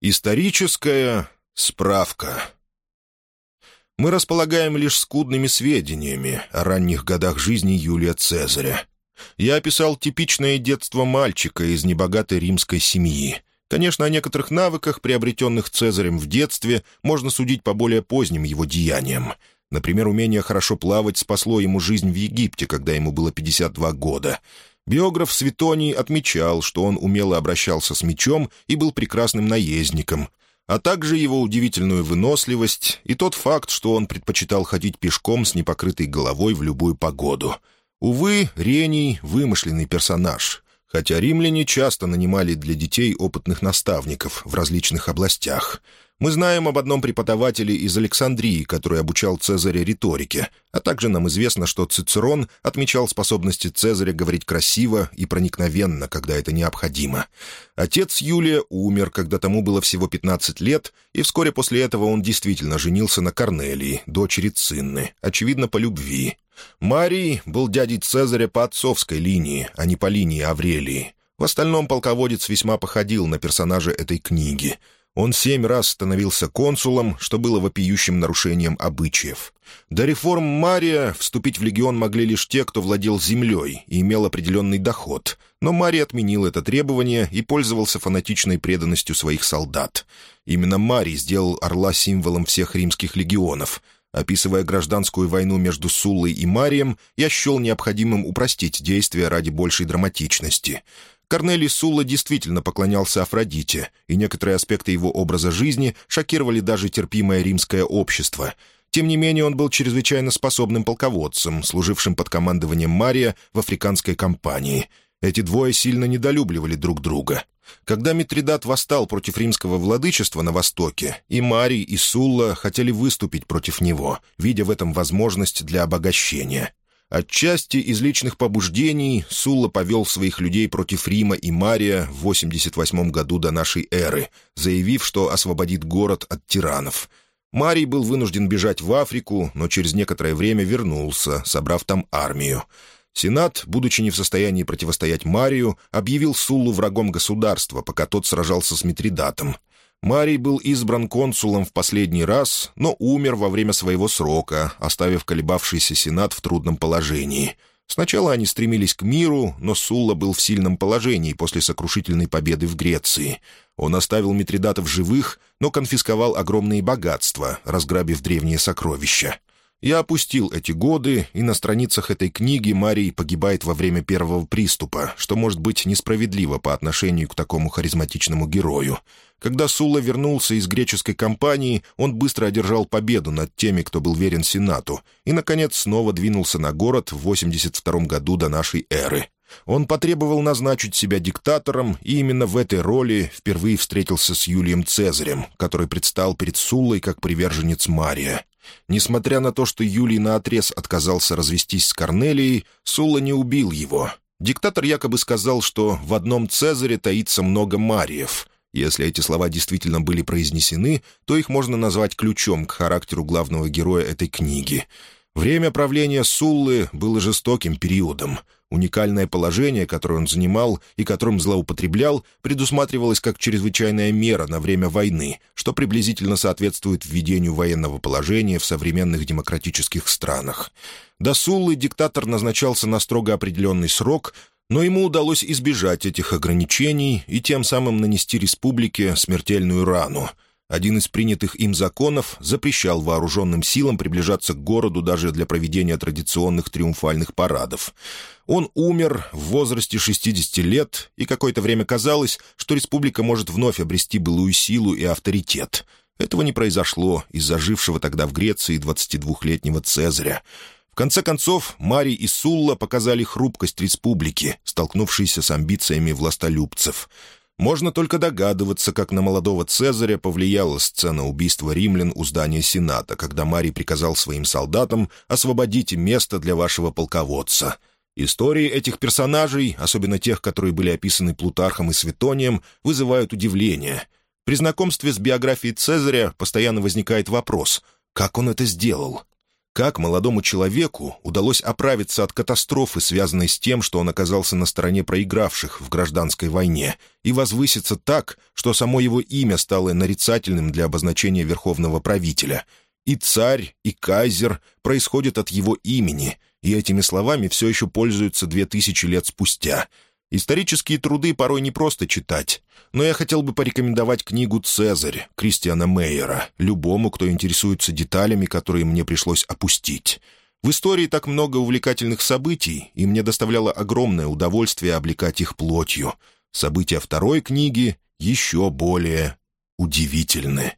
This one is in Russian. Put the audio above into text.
Историческая справка. Мы располагаем лишь скудными сведениями о ранних годах жизни Юлия Цезаря. Я описал типичное детство мальчика из небогатой римской семьи. Конечно, о некоторых навыках, приобретенных Цезарем в детстве, можно судить по более поздним его деяниям. Например, умение хорошо плавать спасло ему жизнь в Египте, когда ему было 52 года. Биограф Светоний отмечал, что он умело обращался с мечом и был прекрасным наездником, а также его удивительную выносливость и тот факт, что он предпочитал ходить пешком с непокрытой головой в любую погоду. Увы, Рений — вымышленный персонаж, хотя римляне часто нанимали для детей опытных наставников в различных областях — мы знаем об одном преподавателе из Александрии, который обучал Цезаря риторике, а также нам известно, что Цицерон отмечал способности Цезаря говорить красиво и проникновенно, когда это необходимо. Отец Юлия умер, когда тому было всего 15 лет, и вскоре после этого он действительно женился на Корнелии, дочери Цинны, очевидно, по любви. Марий был дядей Цезаря по отцовской линии, а не по линии Аврелии. В остальном полководец весьма походил на персонажа этой книги — он семь раз становился консулом, что было вопиющим нарушением обычаев. До реформ Мария вступить в легион могли лишь те, кто владел землей и имел определенный доход, но Марий отменил это требование и пользовался фанатичной преданностью своих солдат. Именно Марий сделал орла символом всех римских легионов. Описывая гражданскую войну между Суллой и Марием, я счел необходимым упростить действия ради большей драматичности — Корнелий Сула действительно поклонялся Афродите, и некоторые аспекты его образа жизни шокировали даже терпимое римское общество. Тем не менее, он был чрезвычайно способным полководцем, служившим под командованием Мария в африканской кампании. Эти двое сильно недолюбливали друг друга. Когда Митридат восстал против римского владычества на Востоке, и Марий, и Сулла хотели выступить против него, видя в этом возможность для обогащения. Отчасти из личных побуждений Сулла повел своих людей против Рима и Мария в 88 году до нашей эры, заявив, что освободит город от тиранов. Марий был вынужден бежать в Африку, но через некоторое время вернулся, собрав там армию. Сенат, будучи не в состоянии противостоять Марию, объявил Суллу врагом государства, пока тот сражался с Митридатом. Марий был избран консулом в последний раз, но умер во время своего срока, оставив колебавшийся Сенат в трудном положении. Сначала они стремились к миру, но Сулла был в сильном положении после сокрушительной победы в Греции. Он оставил Митридатов живых, но конфисковал огромные богатства, разграбив древние сокровища. Я опустил эти годы, и на страницах этой книги Марий погибает во время первого приступа, что может быть несправедливо по отношению к такому харизматичному герою. Когда Сула вернулся из греческой кампании, он быстро одержал победу над теми, кто был верен Сенату, и, наконец, снова двинулся на город в 82 году до нашей эры. Он потребовал назначить себя диктатором, и именно в этой роли впервые встретился с Юлием Цезарем, который предстал перед Суллой как приверженец Мария. Несмотря на то, что Юлий наотрез отказался развестись с Корнелией, Сула не убил его. Диктатор якобы сказал, что в одном Цезаре таится много Мариев. Если эти слова действительно были произнесены, то их можно назвать ключом к характеру главного героя этой книги — Время правления Суллы было жестоким периодом. Уникальное положение, которое он занимал и которым злоупотреблял, предусматривалось как чрезвычайная мера на время войны, что приблизительно соответствует введению военного положения в современных демократических странах. До Суллы диктатор назначался на строго определенный срок, но ему удалось избежать этих ограничений и тем самым нанести республике смертельную рану — один из принятых им законов запрещал вооруженным силам приближаться к городу даже для проведения традиционных триумфальных парадов. Он умер в возрасте 60 лет, и какое-то время казалось, что республика может вновь обрести былую силу и авторитет. Этого не произошло из-за жившего тогда в Греции 22-летнего Цезаря. В конце концов, Марий и Сулла показали хрупкость республики, столкнувшейся с амбициями властолюбцев — можно только догадываться, как на молодого Цезаря повлияла сцена убийства римлян у здания Сената, когда Марий приказал своим солдатам «освободите место для вашего полководца». Истории этих персонажей, особенно тех, которые были описаны Плутархом и Светонием, вызывают удивление. При знакомстве с биографией Цезаря постоянно возникает вопрос «как он это сделал?». Как молодому человеку удалось оправиться от катастрофы, связанной с тем, что он оказался на стороне проигравших в гражданской войне, и возвыситься так, что само его имя стало нарицательным для обозначения верховного правителя. И царь, и кайзер происходят от его имени, и этими словами все еще пользуются две тысячи лет спустя — Исторические труды порой не просто читать, но я хотел бы порекомендовать книгу «Цезарь» Кристиана Мейера любому, кто интересуется деталями, которые мне пришлось опустить. В истории так много увлекательных событий, и мне доставляло огромное удовольствие облекать их плотью. События второй книги еще более удивительны.